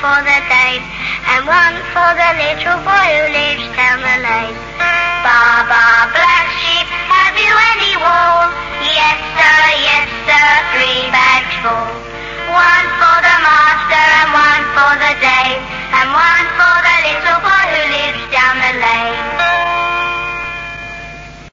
for the dame, and one for the little boy.